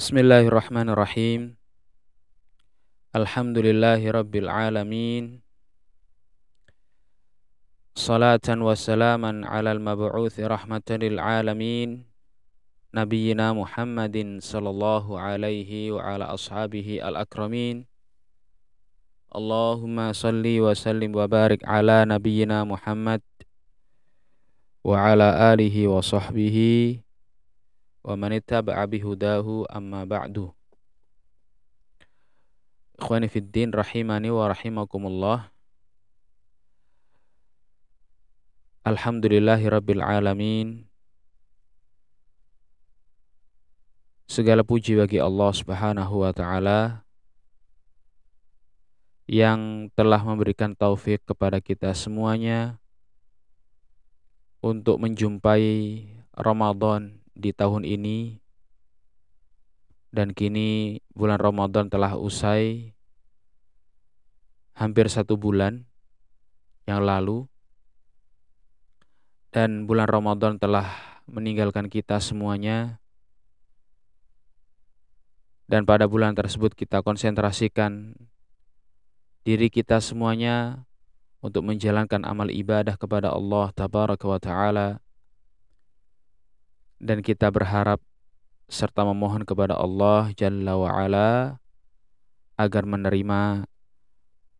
Bismillahirrahmanirrahim. Alhamdulillahi rabbil alamin. Salatan wa salaman ala al-mab'uthi rahmatan lil alamin. Nabiyyina Muhammadin sallallahu alaihi wa ala ashabihi al-akramin. Allahumma salli wa sallim wa barik ala nabiyyina Muhammad wa ala alihi wa sahbihi wa man ittaba'a bihudahu amma ba'du. Ikhwani fid din rahimani wa rahimakumullah. Alhamdulillahi rabbil alamin. Segala puji bagi Allah Subhanahu wa taala yang telah memberikan taufik kepada kita semuanya untuk menjumpai Ramadan di tahun ini. Dan kini bulan Ramadan telah usai hampir satu bulan yang lalu. Dan bulan Ramadan telah meninggalkan kita semuanya. Dan pada bulan tersebut kita konsentrasikan diri kita semuanya untuk menjalankan amal ibadah kepada Allah taala dan kita berharap serta memohon kepada Allah Jalla wa'ala agar menerima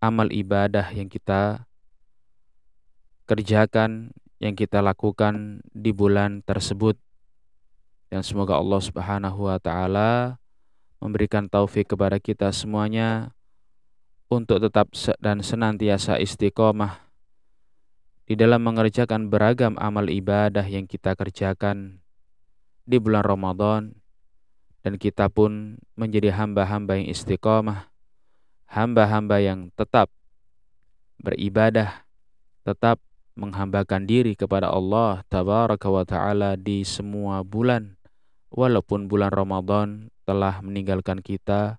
amal ibadah yang kita kerjakan, yang kita lakukan di bulan tersebut. Dan semoga Allah Subhanahu wa taala memberikan taufik kepada kita semuanya untuk tetap dan senantiasa istiqomah di dalam mengerjakan beragam amal ibadah yang kita kerjakan di bulan Ramadan dan kita pun menjadi hamba-hamba yang istiqomah, hamba-hamba yang tetap beribadah, tetap menghambakan diri kepada Allah tabaraka wa taala di semua bulan. Walaupun bulan Ramadan telah meninggalkan kita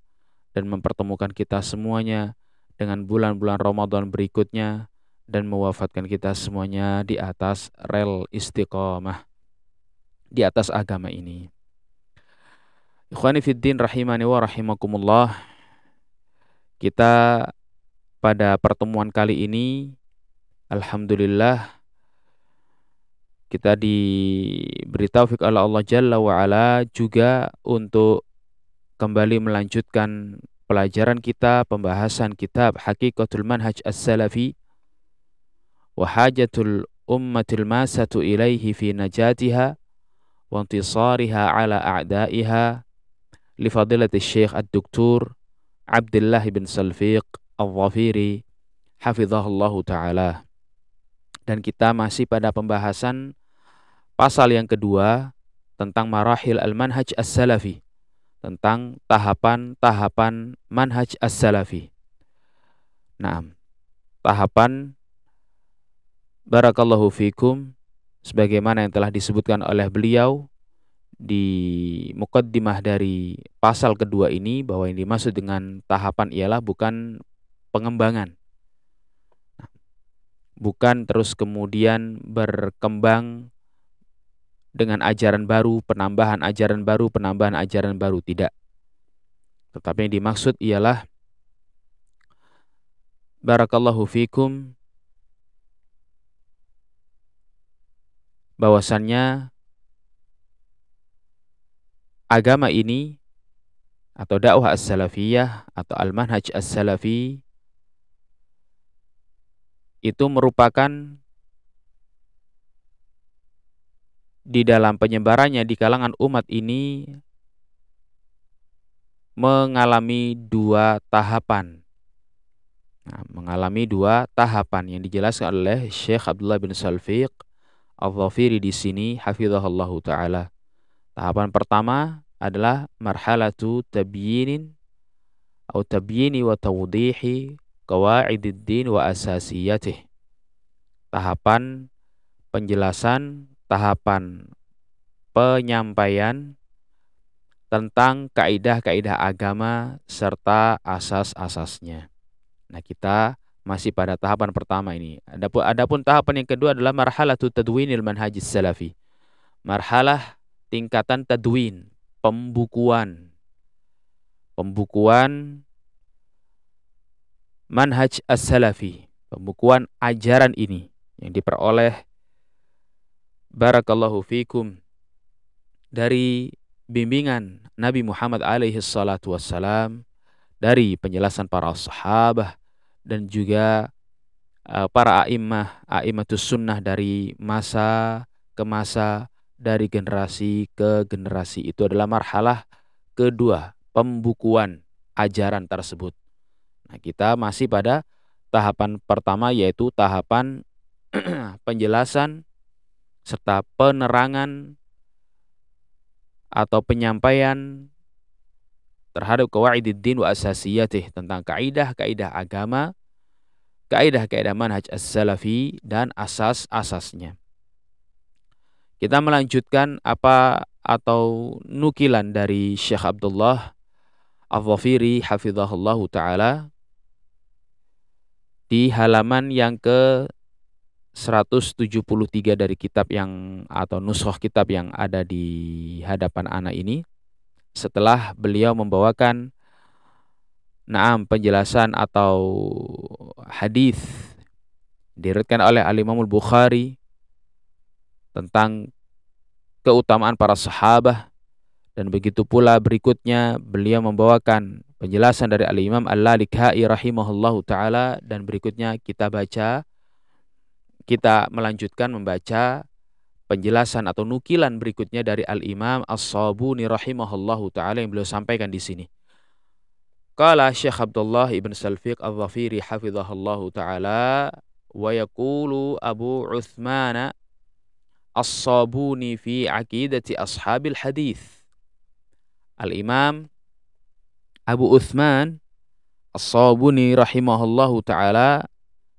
dan mempertemukan kita semuanya dengan bulan-bulan Ramadan berikutnya dan mewafatkan kita semuanya di atas rel istiqomah di atas agama ini. Ikhwani fiddin rahimani wa rahimakumullah. Kita pada pertemuan kali ini alhamdulillah kita diberi taufik oleh Allah Jalla wa ala juga untuk kembali melanjutkan pelajaran kita, pembahasan kitab Hakikatul Manhaj As-Salafi wa hajatul ummatil masatu ilaihi fi najatiha وانتصارها على أعدائها a'daiha الشيخ الدكتور عبد الله بن سلفيق الظفيري حفظه الله تعالى. Dan kita masih pada pembahasan pasal yang kedua tentang marahil al-manhaj as-salafi, tentang tahapan-tahapan manhaj as-salafi. Naam. Tahapan Barakallahu fikum sebagaimana yang telah disebutkan oleh beliau di mukaddimah dari pasal kedua ini bahwa yang dimaksud dengan tahapan ialah bukan pengembangan bukan terus kemudian berkembang dengan ajaran baru, penambahan ajaran baru, penambahan ajaran baru tidak. Tetapi yang dimaksud ialah barakallahu fikum bahwasannya agama ini atau dakwah as-salafiyah atau al-manhaj as-salafi itu merupakan di dalam penyebarannya di kalangan umat ini mengalami dua tahapan. Nah, mengalami dua tahapan yang dijelaskan oleh Syekh Abdullah bin Salfiq Al-Dhafiri di sini hafizahullahu taala. Tahapan pertama adalah marhalatu tabyinin atau tabyini wa tawdihi qawaidid din wa asasiyatih. Tahapan penjelasan, tahapan penyampaian tentang kaidah-kaidah agama serta asas-asasnya. Nah, kita masih pada tahapan pertama ini. Adapun, adapun tahapan yang kedua adalah marhalah tadwinil manhajis salafi. Marhalah tingkatan tadwin, pembukuan pembukuan Manhaj As-Salafi, pembukuan ajaran ini yang diperoleh barakallahu fikum dari bimbingan Nabi Muhammad alaihi salatu wassalam dari penjelasan para sahabat dan juga uh, para a'immah, a'immatus sunnah dari masa ke masa, dari generasi ke generasi. Itu adalah marhalah kedua, pembukuan ajaran tersebut. Nah, kita masih pada tahapan pertama yaitu tahapan penjelasan serta penerangan atau penyampaian terhadap kawaididdin wa asasiyatih tentang kaidah-kaidah agama, kaidah-kaidah manhaj as-salafi dan asas-asasnya. Kita melanjutkan apa atau nukilan dari Syekh Abdullah Al-Zafiri hafizahullah taala di halaman yang ke 173 dari kitab yang atau nusroh kitab yang ada di hadapan anak ini setelah beliau membawakan naam penjelasan atau hadis diriwayatkan oleh Al Imam Bukhari tentang keutamaan para sahabat dan begitu pula berikutnya beliau membawakan penjelasan dari Al Imam Al-Lalikai rahimahullahu taala dan berikutnya kita baca kita melanjutkan membaca penjelasan atau nukilan berikutnya dari Al-Imam As-Sabuni rahimahullahu taala yang beliau sampaikan di sini. Qala Syekh Abdullah Ibn Salfiq Al-Zafiri hafizahullahu taala wa yaqulu Abu Uthman As-Sabuni fi aqidati ashabil hadis. Al-Imam Abu Uthman As-Sabuni rahimahullahu taala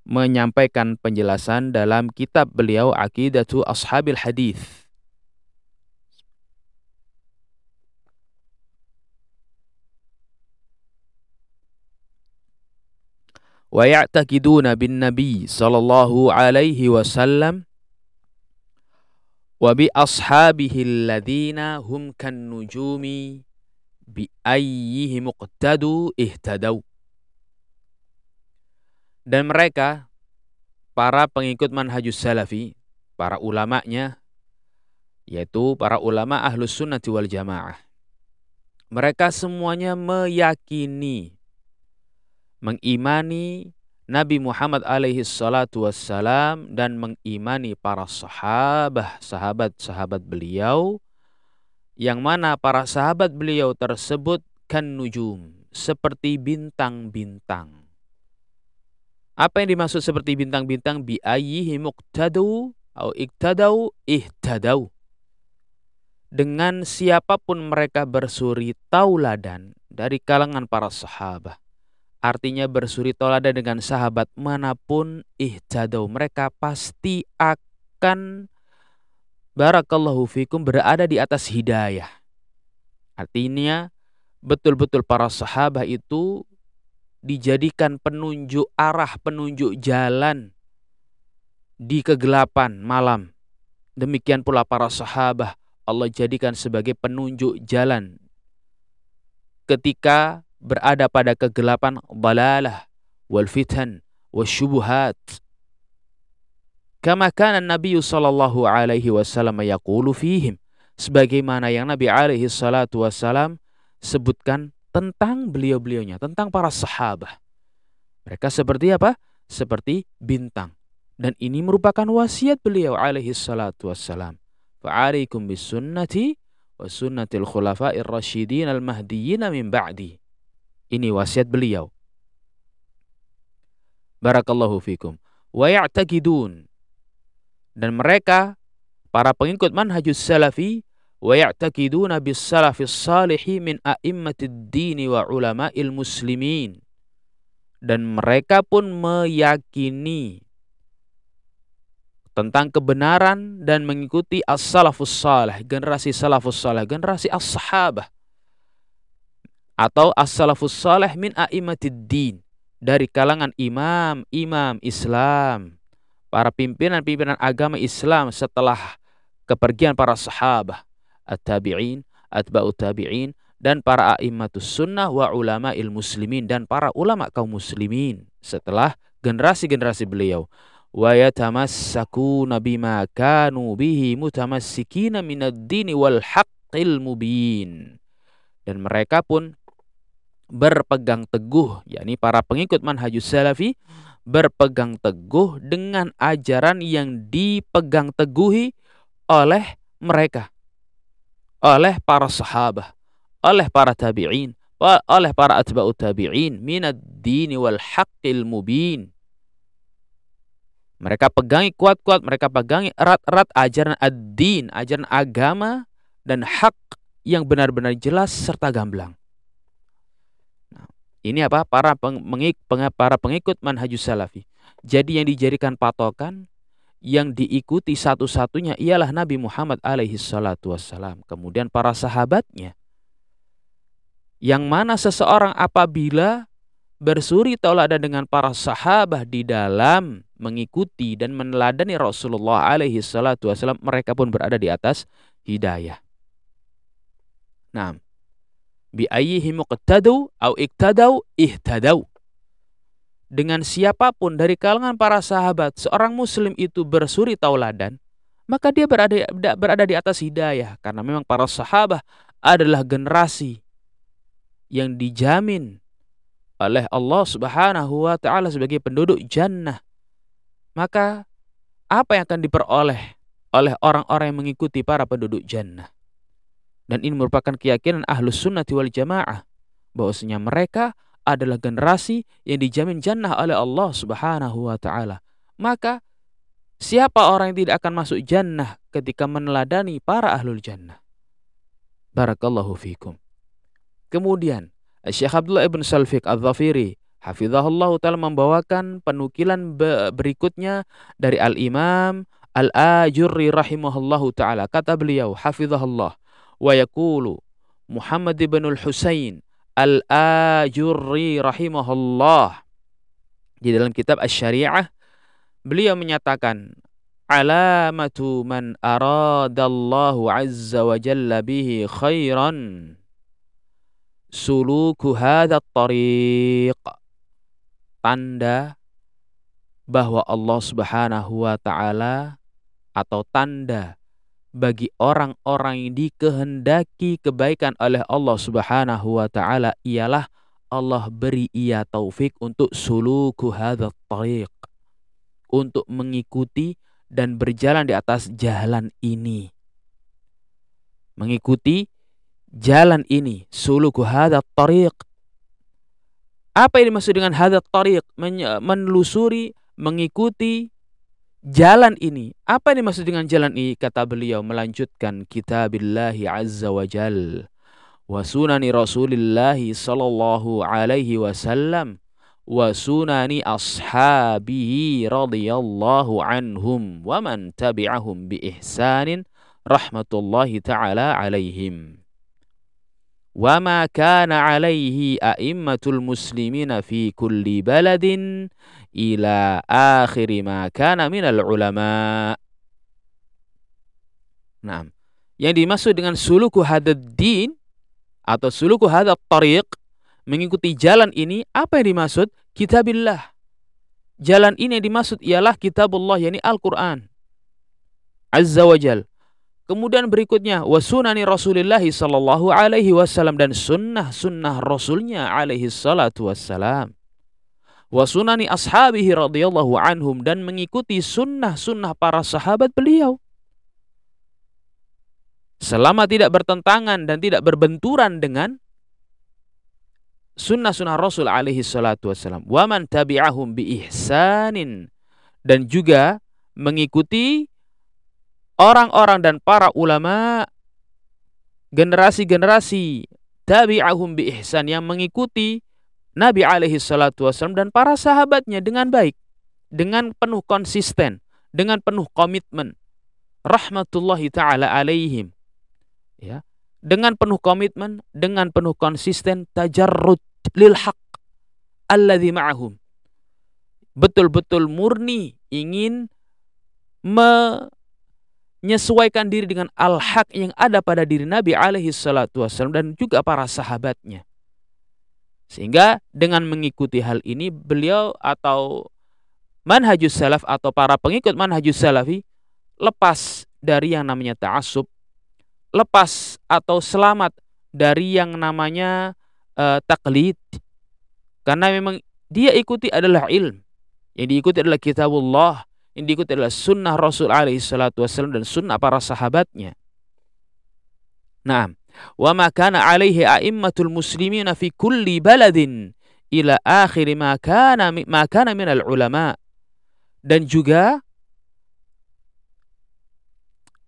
menyampaikan penjelasan dalam kitab beliau Aqidatu Ashabil Hadis. Wa ya'taqiduna bin Nabi sallallahu alaihi wasallam wa bi ashabihi alladhina ihtadau dan mereka, para pengikut manhajus salafi, para ulamanya, yaitu para ulama ahlus sunnati wal jamaah. Mereka semuanya meyakini, mengimani Nabi Muhammad alaihi salatu wassalam dan mengimani para sahabat, sahabat-sahabat beliau, yang mana para sahabat beliau tersebut kan nujum, seperti bintang-bintang apa yang dimaksud seperti bintang-bintang bi ayyihi muqtadu atau iktadau ihtadau. Dengan siapa pun mereka bersuri tauladan dari kalangan para sahabat. Artinya bersuri tauladan dengan sahabat mana pun ihtadau. Mereka pasti akan barakallahu fikum berada di atas hidayah. Artinya betul-betul para sahabat itu dijadikan penunjuk arah, penunjuk jalan di kegelapan malam. Demikian pula para sahabat Allah jadikan sebagai penunjuk jalan ketika berada pada kegelapan balalah wal fitan wasyubuhat. Kama kana Nabi sallallahu alaihi wasallam yaqulu fihim sebagaimana yang Nabi alaihi salatu wasallam sebutkan tentang beliau-beliaunya, tentang para sahabat. Mereka seperti apa? Seperti bintang. Dan ini merupakan wasiat beliau alaihi salatu wassalam. Fa'alaikum bisunnati wa sunnatil khulafa'ir rasyidin al-mahdiyyin min ba'di. Ini wasiat beliau. Barakallahu fikum. Wa ya'taqidun. Dan mereka para pengikut manhajus salafi salafis salihi min a'immatid dini wa ulama'il muslimin. Dan mereka pun meyakini tentang kebenaran dan mengikuti as-salafus salih, generasi salafus salih, generasi as-sahabah. Atau as-salafus salih min a'immatid din dari kalangan imam-imam Islam, para pimpinan-pimpinan agama Islam setelah kepergian para sahabat at-tabi'in, atba'ut tabi'in dan para a'immatus sunnah wa ulama il muslimin dan para ulama kaum muslimin setelah generasi-generasi beliau. Wa yatamassakuna bima kanu bihi mutamassikina minad dini wal haqqil mubin. Dan mereka pun berpegang teguh yakni para pengikut manhajus salafi berpegang teguh dengan ajaran yang dipegang teguhi oleh mereka oleh para sahabat oleh para tabi'in, oleh para atba'ut tabi'in minad dini wal haqqil mubin. Mereka pegangi kuat-kuat, mereka pegangi erat-erat ajaran ad-din, ajaran agama dan hak yang benar-benar jelas serta gamblang. Nah, ini apa? Para pengik, para pengikut manhajus salafi. Jadi yang dijadikan patokan yang diikuti satu-satunya ialah Nabi Muhammad alaihi salatu wassalam. Kemudian para sahabatnya yang mana seseorang apabila bersuri tauladan dengan para sahabat di dalam mengikuti dan meneladani Rasulullah alaihi salatu wasallam mereka pun berada di atas hidayah. Nah, bi ayyihi muqtadu au iktadau ihtadau. Dengan siapa pun dari kalangan para sahabat seorang muslim itu bersuri tauladan, maka dia berada berada di atas hidayah karena memang para sahabat adalah generasi yang dijamin oleh Allah Subhanahu wa taala sebagai penduduk jannah. Maka apa yang akan diperoleh oleh orang-orang yang mengikuti para penduduk jannah? Dan ini merupakan keyakinan ahlus sunnati wal jamaah bahwasanya mereka adalah generasi yang dijamin jannah oleh Allah Subhanahu wa taala. Maka siapa orang yang tidak akan masuk jannah ketika meneladani para ahlul jannah? Barakallahu fikum. Kemudian Syekh Abdullah ibn Salfiq al-Zafiri Hafizahullah Ta'ala membawakan penukilan berikutnya dari Al-Imam Al-Ajurri rahimahullahu Ta'ala. Kata beliau, Hafizahullah, wa yakulu Muhammad ibn al-Husain Al-Ajurri rahimahullah. Di dalam kitab Asy-Syari'ah, beliau menyatakan, alamatu man aradallahu azza wa jalla bihi khairan suluku hadha tariq tanda bahwa Allah Subhanahu wa taala atau tanda bagi orang-orang yang dikehendaki kebaikan oleh Allah Subhanahu wa taala ialah Allah beri ia taufik untuk suluku hadha tariq untuk mengikuti dan berjalan di atas jalan ini mengikuti jalan ini, suluku hadha tariq. Apa yang dimaksud dengan hadha tariq? Menelusuri, mengikuti jalan ini. Apa yang dimaksud dengan jalan ini? Kata beliau melanjutkan kitabillahi azza wa jal. Wa sunani rasulillahi sallallahu alaihi wasallam. Wa sunani ashabihi radhiyallahu anhum. Wa man tabi'ahum bi ihsanin rahmatullahi ta'ala alaihim. وما كان عليه أئمة المسلمين في كل بلد ila akhiri ma kana minal ulama. Nah, yang dimaksud dengan suluku hadad din atau suluku hadad tariq mengikuti jalan ini apa yang dimaksud? Kitabillah. Jalan ini yang dimaksud ialah kitabullah yakni Al-Qur'an. Azza wa Jal. Kemudian berikutnya wasunani Rasulillah sallallahu alaihi wasallam dan sunnah sunnah Rasulnya alaihi salatu wassalam. Wasunani ashabihi radhiyallahu anhum dan mengikuti sunnah-sunnah para sahabat beliau. Selama tidak bertentangan dan tidak berbenturan dengan sunnah-sunnah Rasul alaihi salatu wassalam. Waman tabi'ahum bi ihsanin dan juga mengikuti orang-orang dan para ulama generasi-generasi tabi'ahum bi ihsan yang mengikuti Nabi alaihi salatu wasallam dan para sahabatnya dengan baik, dengan penuh konsisten, dengan penuh komitmen. Rahmatullahi taala alaihim. Ya. Dengan penuh komitmen, dengan penuh konsisten tajarrud lil haq alladhi ma'ahum. Betul-betul murni ingin me menyesuaikan diri dengan al-haq yang ada pada diri Nabi alaihi salatu wasallam dan juga para sahabatnya. Sehingga dengan mengikuti hal ini beliau atau manhajus salaf atau para pengikut manhajus salafi lepas dari yang namanya ta'assub, lepas atau selamat dari yang namanya uh, taklid. Karena memang dia ikuti adalah ilm. Yang diikuti adalah kitabullah, yang diikuti adalah sunnah Rasul alaihi salatu wasallam dan sunnah para sahabatnya. Nah, wa ma kana alaihi a'immatul muslimin fi kulli baladin ila akhir ma kana ma kana min al ulama dan juga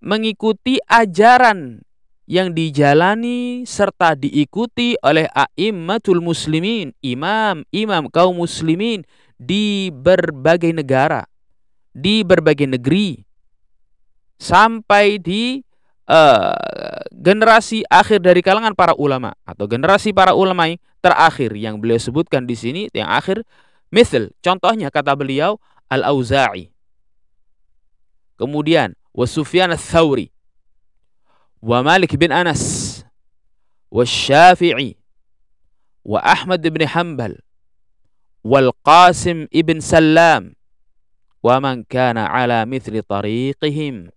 mengikuti ajaran yang dijalani serta diikuti oleh a'immatul muslimin, imam-imam kaum muslimin di berbagai negara di berbagai negeri sampai di uh, generasi akhir dari kalangan para ulama atau generasi para ulama yang terakhir yang beliau sebutkan di sini yang akhir misal contohnya kata beliau Al-Auza'i. Kemudian wa Sufyan ats-Tsauri wa Malik bin Anas wa Syafi'i wa Ahmad bin Hanbal wal Qasim ibn Salam wa man kana ala mithli tariqihim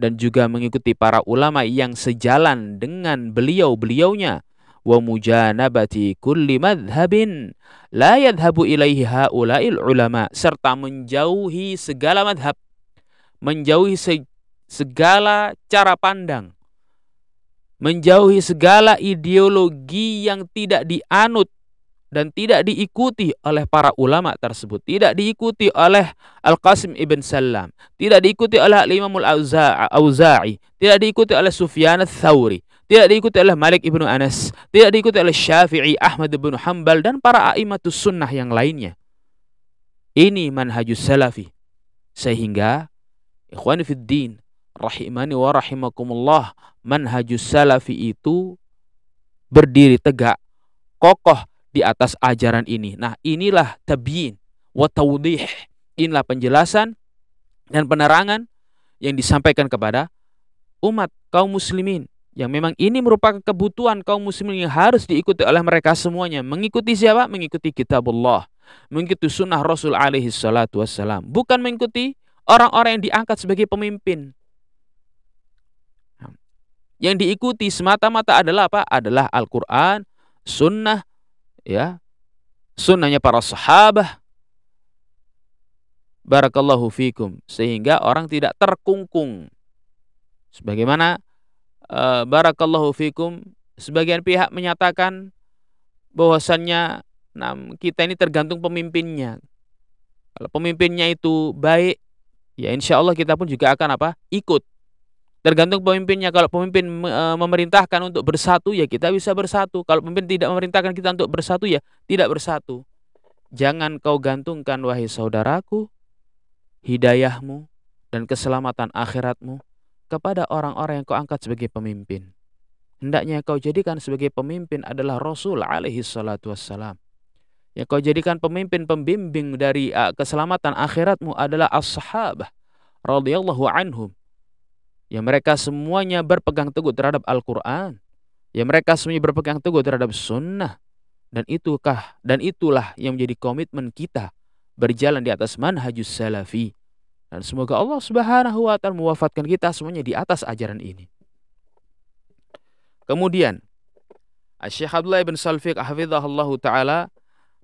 dan juga mengikuti para ulama yang sejalan dengan beliau-beliaunya. Wa mujanabati kulli madhhabin la yadhhabu ilaihi haula'il ulama serta menjauhi segala madhab menjauhi segala cara pandang menjauhi segala ideologi yang tidak dianut dan tidak diikuti oleh para ulama tersebut, tidak diikuti oleh Al-Qasim ibn Salam, tidak diikuti oleh Imam Al-Auza'i, tidak diikuti oleh Sufyan al-Thawri, tidak diikuti oleh Malik ibn Anas, tidak diikuti oleh Syafi'i, Ahmad ibn Hanbal dan para a'immatus sunnah yang lainnya. Ini manhajus salafi. Sehingga ikhwan fiddin rahimani wa rahimakumullah manhajus salafi itu berdiri tegak kokoh di atas ajaran ini. Nah, inilah tabyin wa tawdih. Inilah penjelasan dan penerangan yang disampaikan kepada umat kaum muslimin yang memang ini merupakan kebutuhan kaum muslimin yang harus diikuti oleh mereka semuanya. Mengikuti siapa? Mengikuti kitabullah, mengikuti sunnah Rasul alaihi salatu wassalam. Bukan mengikuti orang-orang yang diangkat sebagai pemimpin. Yang diikuti semata-mata adalah apa? Adalah Al-Quran, sunnah, ya. Sunnahnya para sahabat barakallahu fikum. Sehingga orang tidak terkungkung. Sebagaimana uh, barakallahu fikum sebagian pihak menyatakan bahwasannya nah, kita ini tergantung pemimpinnya. Kalau pemimpinnya itu baik ya insya Allah kita pun juga akan apa? Ikut Tergantung pemimpinnya. Kalau pemimpin e, memerintahkan untuk bersatu, ya kita bisa bersatu. Kalau pemimpin tidak memerintahkan kita untuk bersatu, ya tidak bersatu. Jangan kau gantungkan, wahai saudaraku, hidayahmu dan keselamatan akhiratmu kepada orang-orang yang kau angkat sebagai pemimpin. Hendaknya kau jadikan sebagai pemimpin adalah Rasul alaihi salatu wassalam. Yang kau jadikan pemimpin pembimbing dari uh, keselamatan akhiratmu adalah as-sahabah radhiyallahu anhum Ya mereka semuanya berpegang teguh terhadap Al-Quran. Ya mereka semuanya berpegang teguh terhadap sunnah. Dan itukah dan itulah yang menjadi komitmen kita berjalan di atas manhajus salafi. Dan semoga Allah Subhanahu wa taala mewafatkan kita semuanya di atas ajaran ini. Kemudian Syekh Abdullah bin Salfiq hafizahullah taala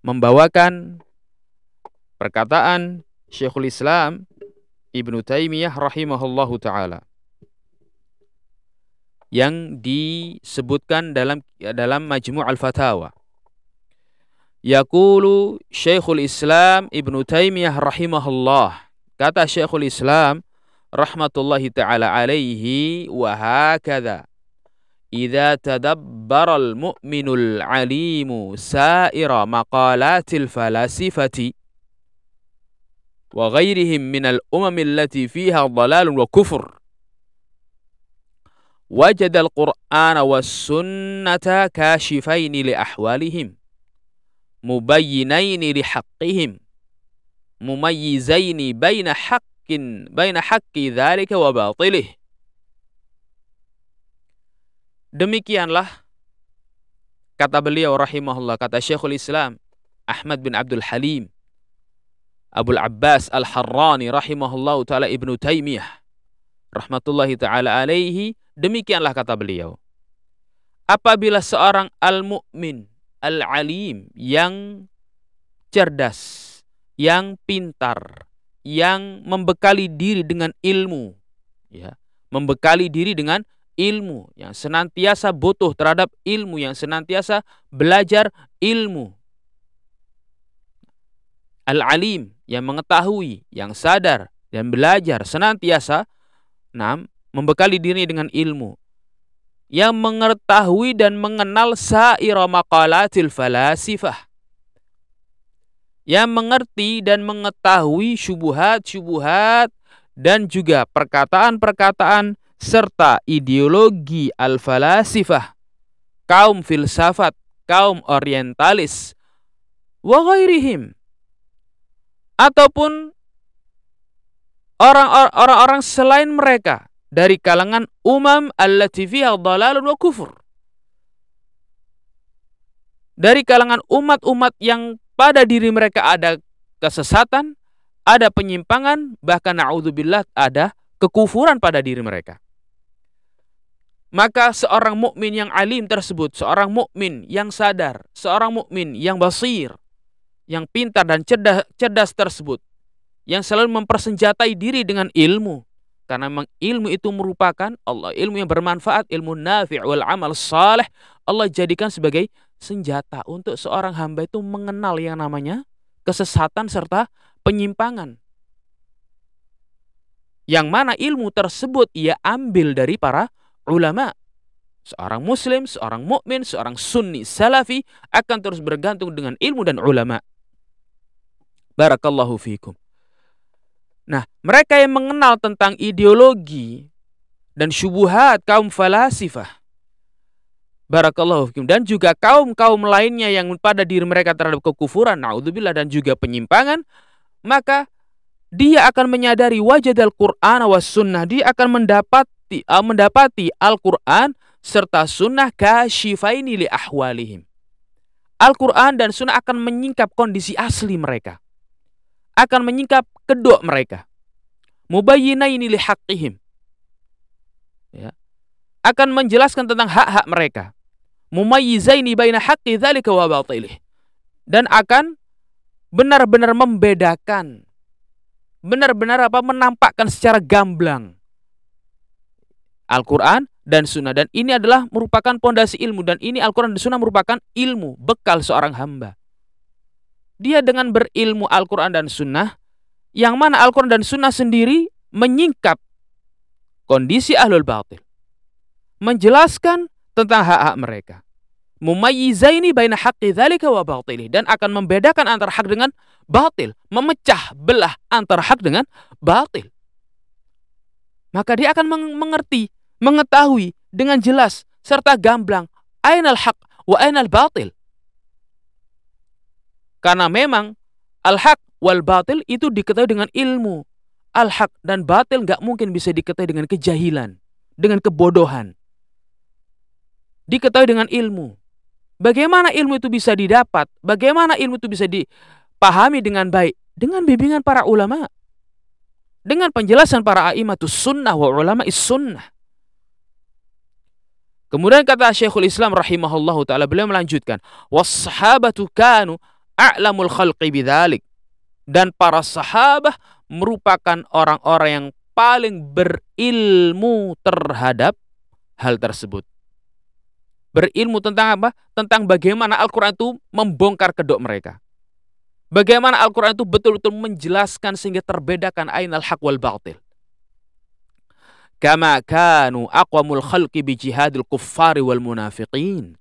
membawakan perkataan Syekhul Islam Ibnu Taimiyah rahimahullahu taala yang disebutkan dalam dalam Majmu' al-Fatawa. Yaqulu Syekhul Islam Ibnu Taimiyah rahimahullah. Kata Syekhul Islam rahmatullahi taala alaihi wa hakadha إذا تدبر المؤمن العليم سائر مقالات الفلاسفة وغيرهم من الأمم التي فيها ضلال وكفر وجد القرآن والسنة كاشفين لأحوالهم مبينين لحقهم مميزين بين حق بين حق ذلك وباطله demikianlah kata beliau rahimahullah kata Syekhul Islam Ahmad bin Abdul Halim Abdul Abbas Al-Harrani rahimahullah taala Ibnu Taimiyah rahmatullahi taala alaihi demikianlah kata beliau. Apabila seorang al-mu'min al-alim yang cerdas yang pintar yang membekali diri dengan ilmu ya membekali diri dengan ilmu yang senantiasa butuh terhadap ilmu yang senantiasa belajar ilmu. Al-alim yang mengetahui yang sadar dan belajar senantiasa enam membekali diri dengan ilmu yang mengetahui dan mengenal sa'ira maqalatil falasifah yang mengerti dan mengetahui syubuhat-syubuhat dan juga perkataan-perkataan serta ideologi al-falasifah, kaum filsafat, kaum orientalis, wa ghairihim. Ataupun orang-orang selain mereka dari kalangan umam allati fiha dhalalun wa kufur. Dari kalangan umat-umat yang pada diri mereka ada kesesatan, ada penyimpangan, bahkan naudzubillah ada kekufuran pada diri mereka. Maka seorang mukmin yang alim tersebut, seorang mukmin yang sadar, seorang mukmin yang basir, yang pintar dan cerdas, cerdas tersebut, yang selalu mempersenjatai diri dengan ilmu, karena memang ilmu itu merupakan Allah ilmu yang bermanfaat, ilmu nafi' wal amal saleh Allah jadikan sebagai senjata untuk seorang hamba itu mengenal yang namanya kesesatan serta penyimpangan. Yang mana ilmu tersebut ia ambil dari para ulama. Seorang muslim, seorang mukmin, seorang sunni salafi akan terus bergantung dengan ilmu dan ulama. Barakallahu fiikum. Nah, mereka yang mengenal tentang ideologi dan syubuhat kaum falasifah Barakallahu fikum dan juga kaum-kaum lainnya yang pada diri mereka terhadap kekufuran, naudzubillah dan juga penyimpangan, maka dia akan menyadari wajah Al-Qur'an was sunnah, dia akan mendapati uh, mendapati Al-Qur'an serta sunnah kasyifaini li ahwalihim. Al-Qur'an dan sunnah akan menyingkap kondisi asli mereka. Akan menyingkap kedok mereka. Mubayyinaini li haqqihim. Ya. Akan menjelaskan tentang hak-hak mereka mumayyizaini baina haqqi dzalika wa batilih. Dan akan benar-benar membedakan benar-benar apa menampakkan secara gamblang Al-Qur'an dan sunnah dan ini adalah merupakan pondasi ilmu dan ini Al-Qur'an dan sunnah merupakan ilmu bekal seorang hamba. Dia dengan berilmu Al-Qur'an dan sunnah yang mana Al-Qur'an dan sunnah sendiri menyingkap kondisi ahlul batil. Menjelaskan tentang hak-hak mereka. Mumayyizaini baina haqqi dzalika wa batilih dan akan membedakan antara hak dengan batil, memecah belah antara hak dengan batil. Maka dia akan mengerti, mengetahui dengan jelas serta gamblang ainal haq wa ainal batil. Karena memang al-haq wal batil itu diketahui dengan ilmu. Al-haq dan batil nggak mungkin bisa diketahui dengan kejahilan, dengan kebodohan diketahui dengan ilmu. Bagaimana ilmu itu bisa didapat? Bagaimana ilmu itu bisa dipahami dengan baik? Dengan bimbingan para ulama. Dengan penjelasan para aimatus sunnah wa ulama is sunnah. Kemudian kata Syekhul Islam rahimahullah taala beliau melanjutkan, "Was-sahabatu kanu a'lamul khalqi bidzalik." Dan para sahabat merupakan orang-orang yang paling berilmu terhadap hal tersebut berilmu tentang apa? Tentang bagaimana Al-Quran itu membongkar kedok mereka. Bagaimana Al-Quran itu betul-betul menjelaskan sehingga terbedakan ainal haq wal batil. Kama kanu aqwamul khalqi bi jihadil kuffari wal munafiqin.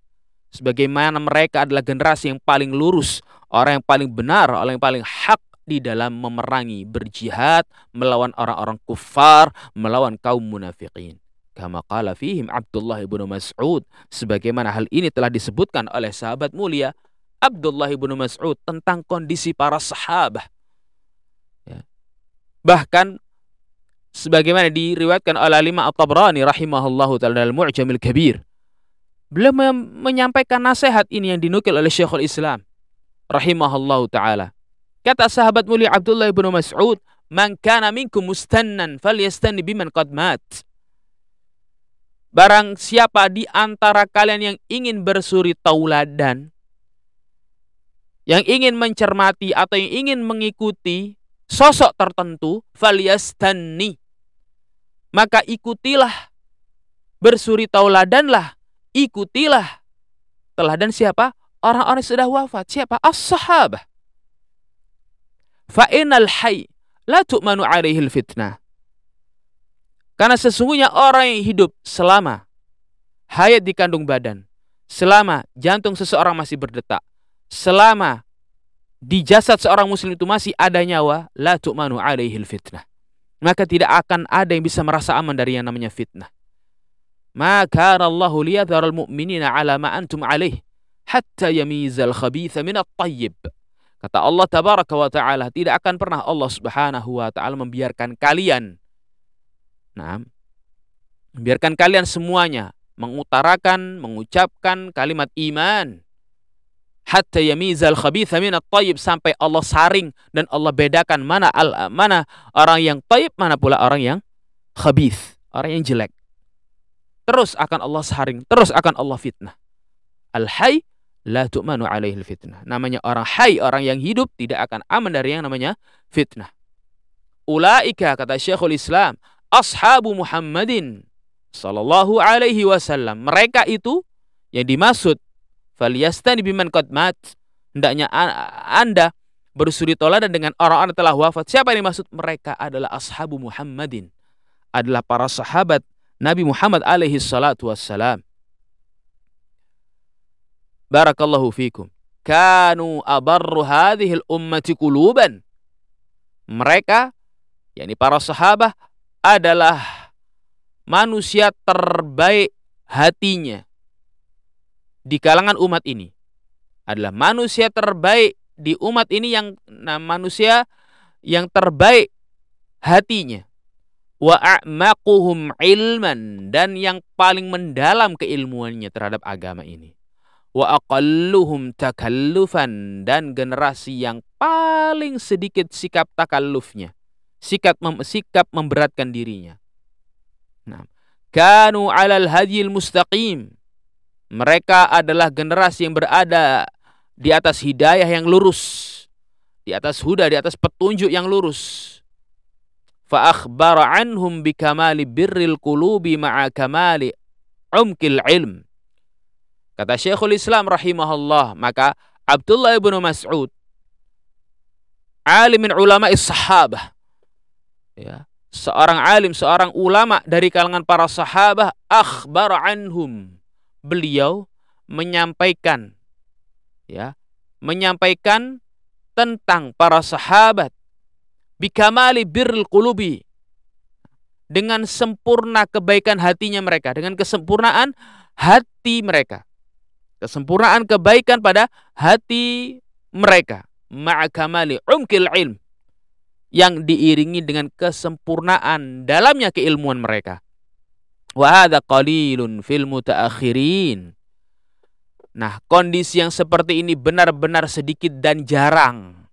Sebagaimana mereka adalah generasi yang paling lurus, orang yang paling benar, orang yang paling hak di dalam memerangi, berjihad melawan orang-orang kufar, melawan kaum munafiqin kama qala fihim Abdullah ibnu Mas'ud sebagaimana hal ini telah disebutkan oleh sahabat mulia Abdullah ibnu Mas'ud tentang kondisi para sahabat ya. bahkan sebagaimana diriwayatkan oleh lima At-Tabrani rahimahullahu taala dalam Mu'jamil Kabir Beliau menyampaikan nasihat ini yang dinukil oleh Syekhul Islam rahimahullahu taala. Kata sahabat mulia Abdullah bin Mas'ud, "Man kana minkum mustannan falyastanni biman qad mat." Barang siapa di antara kalian yang ingin bersuri tauladan, yang ingin mencermati atau yang ingin mengikuti sosok tertentu, falyastanni. Maka ikutilah, bersuri tauladanlah, ikutilah. Teladan siapa? Orang-orang yang sudah wafat. Siapa? As-sahabah. Fa'inal hay la tu'manu alaihi fitnah. Karena sesungguhnya orang yang hidup selama hayat di kandung badan, selama jantung seseorang masih berdetak, selama di jasad seorang muslim itu masih ada nyawa, la tu'manu alaihi fitnah. Maka tidak akan ada yang bisa merasa aman dari yang namanya fitnah. Maka Allah liyadhar al-mu'minina ala ma antum hatta yamizal khabitha min at-tayyib. Kata Allah tabaraka wa taala, tidak akan pernah Allah Subhanahu wa taala membiarkan kalian Nah, biarkan kalian semuanya mengutarakan, mengucapkan kalimat iman. Hatta yamizal khabitha min tayyib sampai Allah saring dan Allah bedakan mana al, mana orang yang tayyib, mana pula orang yang khabith, orang yang jelek. Terus akan Allah saring, terus akan Allah fitnah. Al-hayy la tu'manu alaihi fitnah. Namanya orang hayy, orang yang hidup tidak akan aman dari yang namanya fitnah. Ulaika kata Syekhul Islam ashabu Muhammadin sallallahu alaihi wasallam. Mereka itu yang dimaksud faliyastani biman qad mat. Hendaknya Anda bersuri toladan dengan orang-orang telah wafat. Siapa yang dimaksud? Mereka adalah ashabu Muhammadin. Adalah para sahabat Nabi Muhammad alaihi salatu wassalam. Barakallahu fikum. Kanu abarru hadhil ummati kuluban. Mereka, yakni para sahabat, adalah manusia terbaik hatinya di kalangan umat ini. Adalah manusia terbaik di umat ini yang nah, manusia yang terbaik hatinya. Wa a'maquhum ilman dan yang paling mendalam keilmuannya terhadap agama ini. Wa aqalluhum takallufan dan generasi yang paling sedikit sikap takallufnya sikap mem sikap memberatkan dirinya. Nah, kanu alal hadil mustaqim. Mereka adalah generasi yang berada di atas hidayah yang lurus, di atas huda, di atas petunjuk yang lurus. Fa akhbara anhum bikamali birril qulubi ma'a kamali umkil ilm. Kata Syekhul Islam rahimahullah, maka Abdullah ibn Mas'ud alimin ulama sahabah ya seorang alim, seorang ulama dari kalangan para sahabat akhbar anhum. Beliau menyampaikan ya, menyampaikan tentang para sahabat bikamali birrul qulubi dengan sempurna kebaikan hatinya mereka, dengan kesempurnaan hati mereka. Kesempurnaan kebaikan pada hati mereka. Ma'akamali umkil ilm yang diiringi dengan kesempurnaan dalamnya keilmuan mereka. Wa hadza qalilun fil mutaakhirin. Nah, kondisi yang seperti ini benar-benar sedikit dan jarang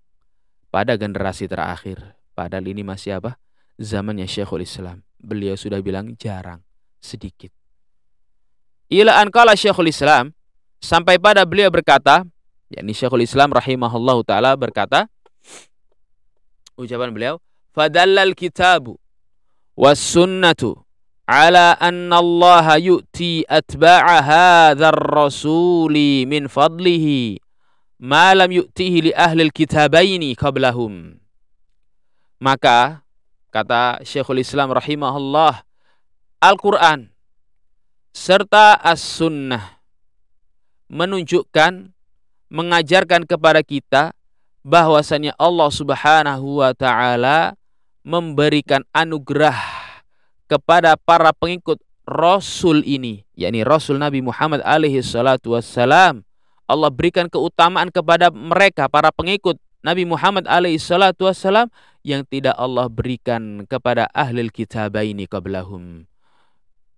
pada generasi terakhir. Padahal ini masih apa? Zamannya Syekhul Islam. Beliau sudah bilang jarang, sedikit. Ila an kala Syekhul Islam sampai pada beliau berkata, yakni Syekhul Islam rahimahullahu taala berkata, ucapan beliau fadallal kitabu was sunnatu ala anna Allah yu'ti atba'a hadzal rasuli min fadlihi ma lam yu'tihi li ahli kitabaini qablahum. Maka kata Syekhul Islam rahimahullah Al-Qur'an serta As-Sunnah menunjukkan mengajarkan kepada kita bahwasannya Allah Subhanahu wa taala memberikan anugerah kepada para pengikut Rasul ini, yakni Rasul Nabi Muhammad alaihi salatu wassalam. Allah berikan keutamaan kepada mereka para pengikut Nabi Muhammad alaihi salatu wassalam yang tidak Allah berikan kepada ahli kitabaini qablahum.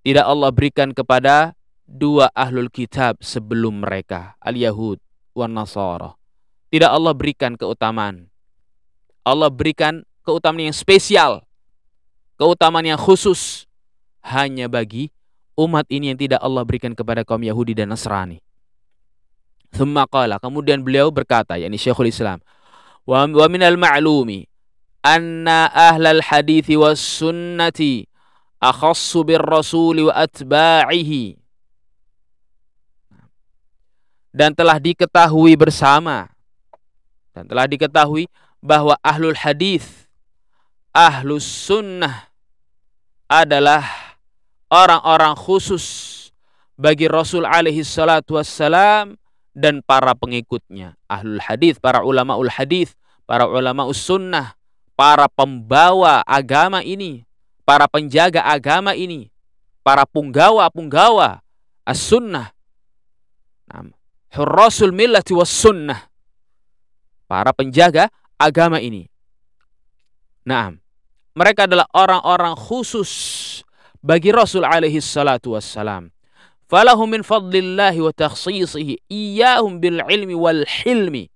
Tidak Allah berikan kepada dua ahlul kitab sebelum mereka, al-Yahud wan Nasara. Tidak Allah berikan keutamaan. Allah berikan keutamaan yang spesial. Keutamaan yang khusus hanya bagi umat ini yang tidak Allah berikan kepada kaum Yahudi dan Nasrani. Thumma kemudian beliau berkata, yakni Syekhul Islam, wa, wa minal ma'lumi anna ahlal hadithi was sunnati akhassu bir rasuli wa atba'ihi dan telah diketahui bersama dan telah diketahui bahwa ahlul hadis ahlus sunnah adalah orang-orang khusus bagi Rasul alaihi salatu wassalam dan para pengikutnya. Ahlul hadis, para ulama ul hadis, para ulama sunnah, para pembawa agama ini, para penjaga agama ini, para punggawa-punggawa as-sunnah. Hurrasul millati was sunnah. Para penjaga agama ini. Nah, mereka adalah orang-orang khusus bagi Rasul alaihi salatu wassalam. Falahu min fadlillahi wa takhsisihi iyahum bil ilmi wal hilmi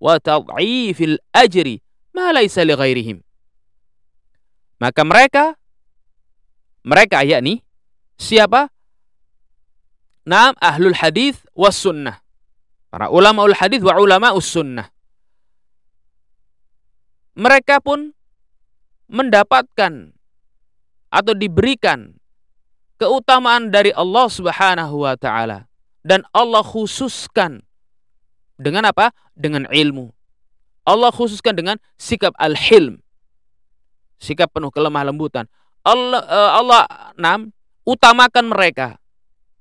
wa tad'ifil ajri ma laysa li ghairihim. Maka mereka mereka yakni siapa? Naam ahlul hadis was sunnah. Para ulama ul hadis wa ulama us sunnah. Mereka pun mendapatkan atau diberikan keutamaan dari Allah Subhanahu wa taala dan Allah khususkan dengan apa? Dengan ilmu. Allah khususkan dengan sikap al-hilm. Sikap penuh kelemah lembutan. Allah uh, Allah nam utamakan mereka.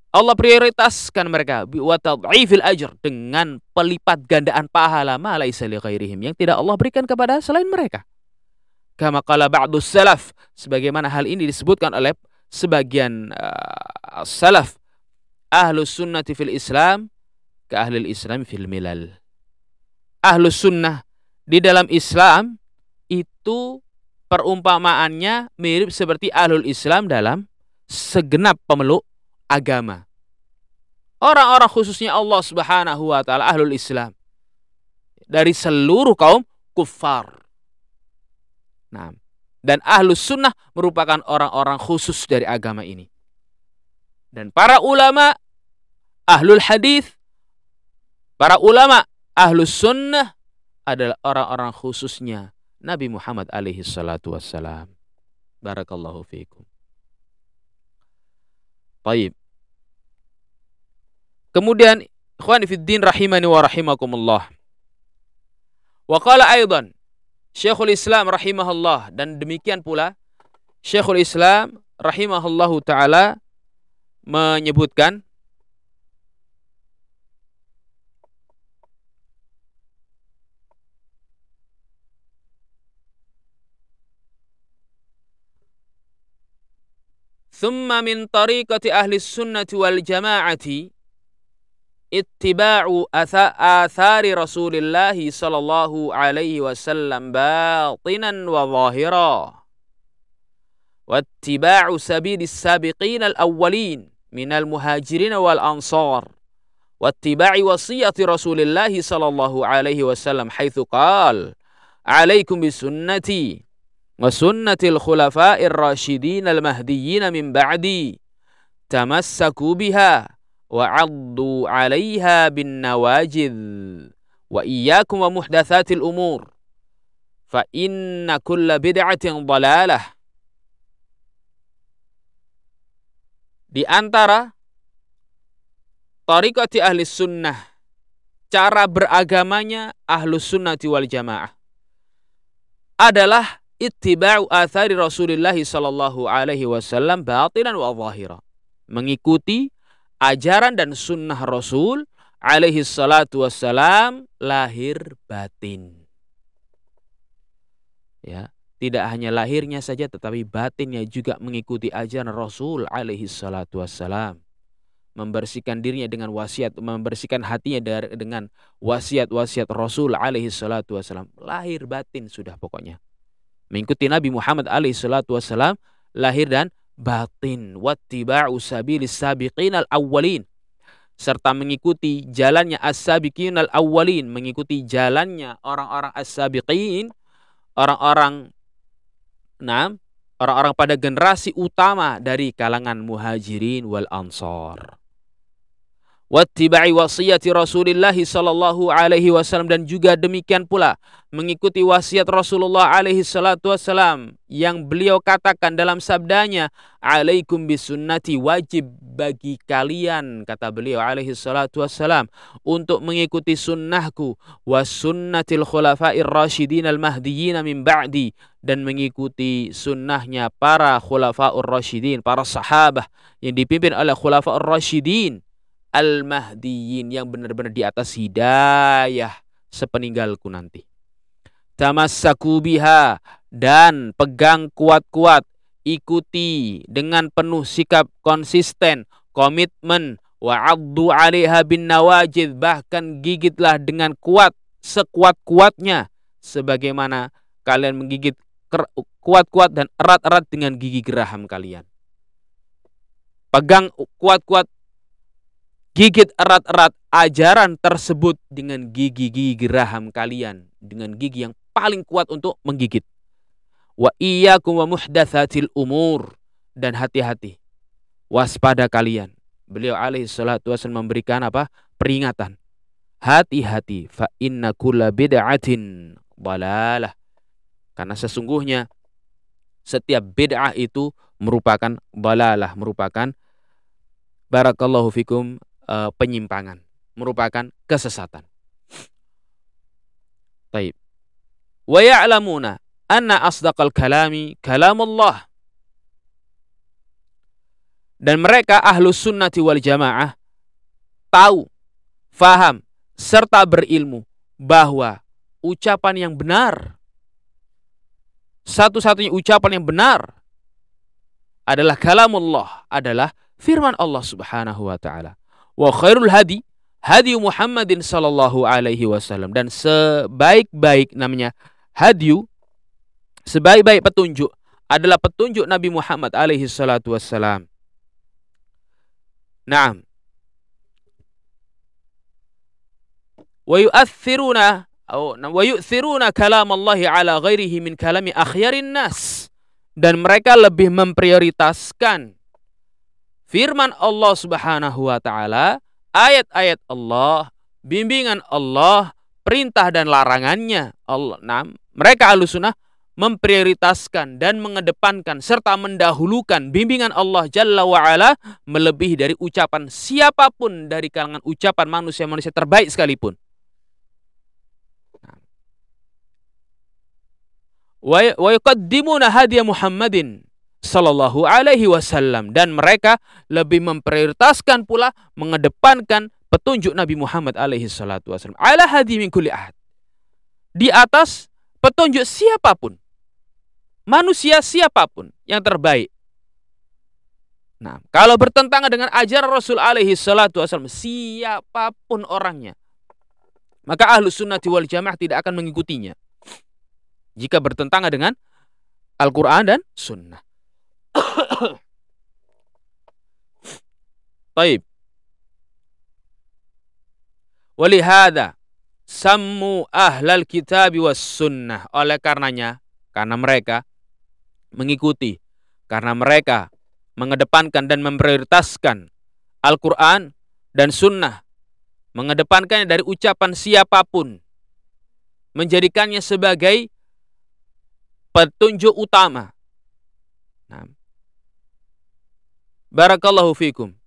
Allah prioritaskan mereka wa tad'ifil ajr dengan pelipat gandaan pahala ma laisa li ghairihim yang tidak Allah berikan kepada selain mereka. Kama qala ba'dus salaf. Sebagaimana hal ini disebutkan oleh sebagian uh, salaf. Ahlus sunnati fil Islam ke ahlul Islam fil milal. Ahlus sunnah di dalam Islam itu perumpamaannya mirip seperti ahlul Islam dalam segenap pemeluk agama. Orang-orang khususnya Allah Subhanahu wa taala ahlul Islam dari seluruh kaum kufar Nah, dan ahlus sunnah merupakan orang-orang khusus dari agama ini. Dan para ulama ahlul hadis, para ulama ahlus sunnah adalah orang-orang khususnya Nabi Muhammad alaihi salatu wassalam. Barakallahu fiikum. Baik. Kemudian ikhwan fiddin rahimani wa rahimakumullah. Wa qala aidan Syekhul Islam rahimahullah dan demikian pula Syekhul Islam rahimahullahu taala menyebutkan Thumma min طريقة ahli السنة wal athari Rasulillah sallallahu alaihi wasallam batinan wa zahira wattiba'u sabilis sabiqin al-awwalin minal muhajirin wal ansar wattiba'i wasiyati Rasulillah sallallahu alaihi wasallam haitsu qala alaikum bisunnati wa sunnatil khulafa'ir rasyidin al-mahdiyyin min ba'di tamassaku biha wa'addu 'alaiha wa iyyakum wa muhdatsatil umur fa inna kulla bid'atin dhalalah di antara tariqati ahli sunnah cara beragamanya ahlus sunnati wal jamaah adalah ittiba'u athari Rasulullah sallallahu alaihi wasallam batinan wa zahira mengikuti ajaran dan sunnah Rasul alaihi salatu wassalam lahir batin. Ya, tidak hanya lahirnya saja tetapi batinnya juga mengikuti ajaran Rasul alaihi salatu wassalam. Membersihkan dirinya dengan wasiat, membersihkan hatinya dengan wasiat-wasiat Rasul alaihi salatu wassalam. Lahir batin sudah pokoknya. Mengikuti Nabi Muhammad alaihi salatu wassalam lahir dan batin wattiba'u sabilis sabiqin al-awwalin. Serta mengikuti jalannya as-sabiqin al-awwalin mengikuti jalannya orang-orang as-sabiqin orang-orang nah orang-orang pada generasi utama dari kalangan muhajirin wal ansar wattiba'i wasiyati Rasulullah sallallahu alaihi wasallam. Dan juga demikian pula mengikuti wasiat Rasulullah alaihi salatu wasallam yang beliau katakan dalam sabdanya alaikum bisunnati wajib bagi kalian kata beliau alaihi salatu wasallam untuk mengikuti sunnahku wa sunnatil khulafair rasyidin al mahdiyyin min ba'di dan mengikuti sunnahnya para khulafaur rasyidin para sahabah yang dipimpin oleh khulafaur rasyidin al-mahdiyin yang benar-benar di atas hidayah sepeninggalku nanti. Tamassaku biha dan pegang kuat-kuat, ikuti dengan penuh sikap konsisten, komitmen, wa'addu 'alaiha bin nawajid bahkan gigitlah dengan kuat sekuat-kuatnya sebagaimana kalian menggigit kuat-kuat dan erat-erat dengan gigi geraham kalian. Pegang kuat-kuat Gigit erat-erat ajaran tersebut dengan gigi-gigi geraham kalian. Dengan gigi yang paling kuat untuk menggigit. Wa iyyakum wa muhdatsatil umur. Dan hati-hati. Waspada kalian. Beliau alaihi salatu wasallam memberikan apa? Peringatan. Hati-hati. Fa inna kulla bid'atin balalah. Karena sesungguhnya setiap bid'ah itu merupakan balalah, merupakan barakallahu fikum uh, penyimpangan, merupakan kesesatan. Taib. Wa ya'lamuna anna asdaqal kalami kalamullah. Dan mereka ahlu sunnati wal jamaah tahu, faham, serta berilmu bahwa ucapan yang benar, satu-satunya ucapan yang benar adalah kalamullah, adalah firman Allah subhanahu wa ta'ala wa khairul hadi hadi Muhammadin sallallahu alaihi wasallam dan sebaik-baik namanya hadiu sebaik-baik petunjuk adalah petunjuk Nabi Muhammad alaihi salatu wassalam. Naam. Wa yu'athiruna wa yu'thiruna kalam Allah ala ghairihi min kalami akhyarin nas dan mereka lebih memprioritaskan firman Allah Subhanahu wa taala, ayat-ayat Allah, bimbingan Allah, perintah dan larangannya. Allah, nah, mereka alusuna memprioritaskan dan mengedepankan serta mendahulukan bimbingan Allah Jalla wa'ala melebihi dari ucapan siapa pun dari kalangan ucapan manusia-manusia terbaik sekalipun. Wa yuqaddimuna hadiya Muhammadin Sallallahu Alaihi Wasallam dan mereka lebih memprioritaskan pula mengedepankan petunjuk Nabi Muhammad Alaihi Salatu Wasallam ala hadi min kulli ahad di atas petunjuk siapa pun manusia siapa pun yang terbaik. Nah, kalau bertentangan dengan ajaran Rasul alaihi salatu wasallam, siapa pun orangnya, maka ahlu sunnati wal jamaah tidak akan mengikutinya. Jika bertentangan dengan Al-Quran dan Sunnah. Taib. Walihada sammu ahlal kitab was sunnah. Oleh karenanya, karena mereka mengikuti, karena mereka mengedepankan dan memprioritaskan Al-Quran dan sunnah, mengedepankannya dari ucapan siapa pun, menjadikannya sebagai petunjuk utama. Nah, Barakallahu fikum.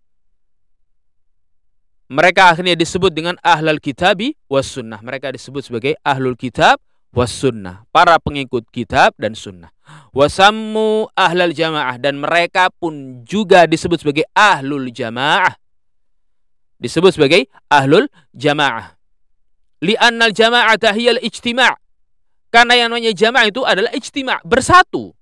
Mereka akhirnya disebut dengan ahlul kitabi was sunnah. Mereka disebut sebagai ahlul kitab was sunnah. Para pengikut kitab dan sunnah. Wasammu ahlul jamaah. Dan mereka pun juga disebut sebagai ahlul jamaah. Disebut sebagai ahlul jamaah. Li'annal jamaah tahiyal ijtima' Karena yang namanya jamaah itu adalah ijtima' bersatu.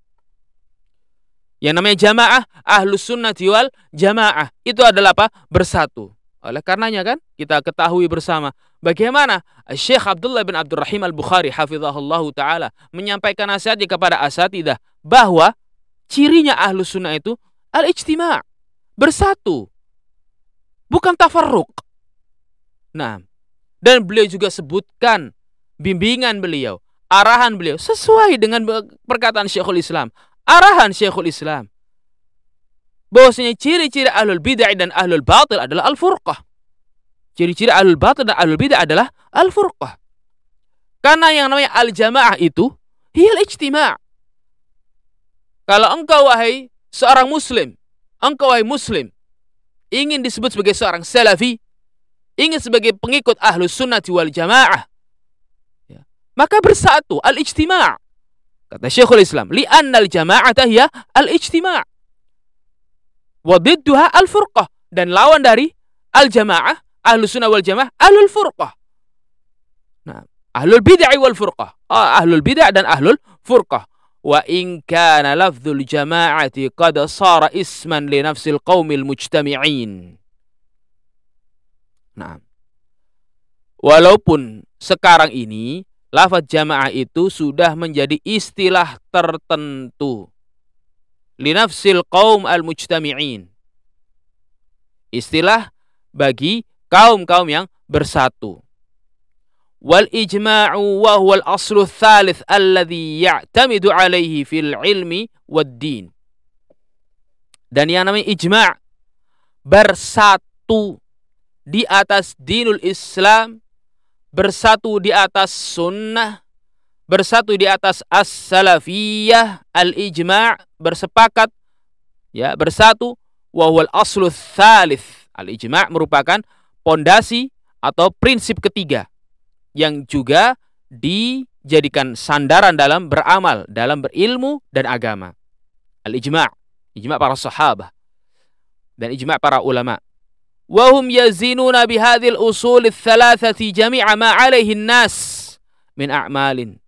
Yang namanya jamaah, ahlus sunnah wal jamaah. Itu adalah apa? Bersatu. Oleh karenanya kan kita ketahui bersama bagaimana Syekh Abdullah bin Abdurrahim Al-Bukhari hafizahullah taala menyampaikan nasihatnya kepada asatidah bahwa cirinya ahlus sunnah itu al-ijtima' bersatu bukan tafarruq. Nah dan beliau juga sebutkan bimbingan beliau arahan beliau sesuai dengan perkataan Syekhul Islam. Arahan Syekhul Islam bahwasanya ciri-ciri ahlul bid'ah dan ahlul batil adalah al-furqah. Ciri-ciri ahlul batil dan ahlul bid'ah adalah al-furqah. Karena yang namanya al-jamaah itu hiyal ijtima' kalau engkau wahai seorang muslim engkau wahai muslim ingin disebut sebagai seorang salafi, ingin sebagai pengikut ahlus sunnah wal jamaah, ya, maka bersatu al-ijtima' kata Syekhul Islam li'anna al-jama'ata hiya al-ijtima' wa didduha al-furqah dan lawan dari al-jamaah ahlus sunnah wal jamaah ahlul furqah nah ahlul bid'ah wal furqah ah, ahlul bid'ah dan ahlul furqah wa in kana lafdzul jama'ati qad sara isman li nafsil qaumil mujtami'in. Nah. Walaupun sekarang ini lafaz jamaah itu sudah menjadi istilah tertentu linafsil kaum al-mujtami'in. Istilah bagi kaum-kaum yang bersatu. Wal ijma'u wa huwa al-aslu thalith alladhi ya'tamidu alaihi fil ilmi wad din. Dan yang namanya ijma' bersatu di atas dinul Islam, bersatu di atas sunnah, bersatu di atas as-salafiyah al-ijma' bersepakat ya bersatu wahwal aslu thalith al-ijma' merupakan pondasi atau prinsip ketiga yang juga dijadikan sandaran dalam beramal, dalam berilmu dan agama. Al-ijma', ijma' para sahabat dan ijma' para ulama. Wahum yazinuna bihadhil usul thalathati jami'a ma alaihi nas min a'malin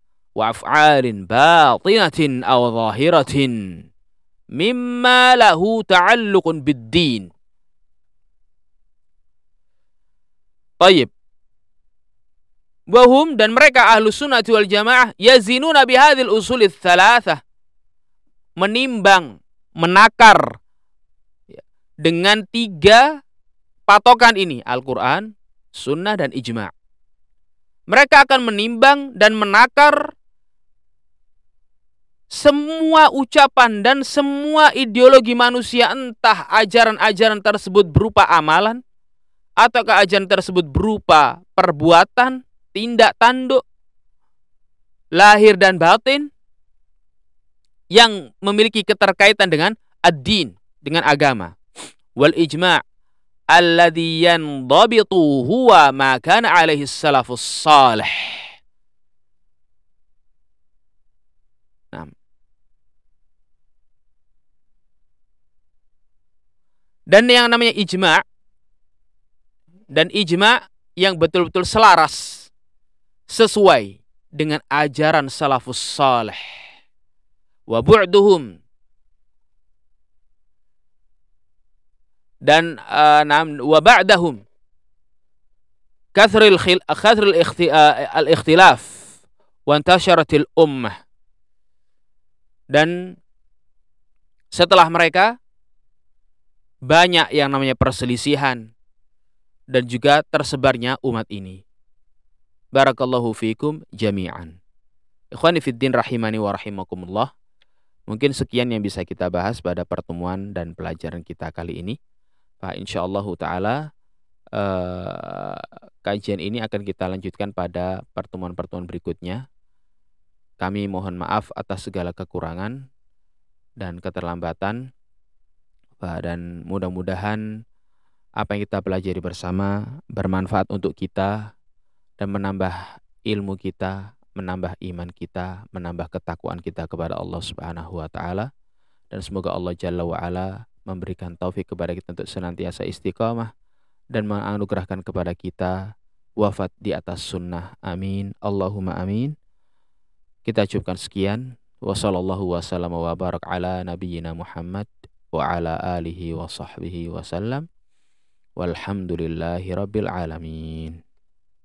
af'alin batinatin aw zahiratin mimma lahu ta'alluqun bid-din. Tayyib. Wahum dan mereka ahlu sunnah wal jamaah yazinuna bihadil usulit thalathah. Menimbang, menakar dengan tiga patokan ini. Al-Quran, sunnah, dan ijma' mereka akan menimbang dan menakar semua ucapan dan semua ideologi manusia entah ajaran-ajaran tersebut berupa amalan atau ajaran tersebut berupa perbuatan tindak tanduk lahir dan batin yang memiliki keterkaitan dengan ad-din, dengan agama. Wal ijma' alladhi yandabitu huwa ma kana alaihi salafus salih. Nah. Dan yang namanya ijma' dan ijma' yang betul-betul selaras sesuai dengan ajaran salafus salih. Wa bu'duhum. Dan uh, wa ba'dahum. Kathril khil kathril uh, al ikhtilaf wa intasharatil ummah. Dan setelah mereka banyak yang namanya perselisihan dan juga tersebarnya umat ini Barakallahu fiikum jami'an. Ikhwani fiddin rahimani wa rahimakumullah. Mungkin sekian yang bisa kita bahas pada pertemuan dan pelajaran kita kali ini. Pak insyaallah taala eh, kajian ini akan kita lanjutkan pada pertemuan-pertemuan berikutnya. Kami mohon maaf atas segala kekurangan dan keterlambatan. Dan mudah-mudahan apa yang kita pelajari bersama bermanfaat untuk kita dan menambah ilmu kita, menambah iman kita, menambah ketakwaan kita kepada Allah Subhanahu wa taala dan semoga Allah Jalla wa ala memberikan taufik kepada kita untuk senantiasa istiqamah dan menganugerahkan kepada kita wafat di atas sunnah. Amin. Allahumma amin. Kita cukupkan sekian. Wassallallahu wasallam wa barak ala nabiyyina Muhammad wa ala alihi wa sahbihi wasallam. Walhamdulillahi rabbil alamin.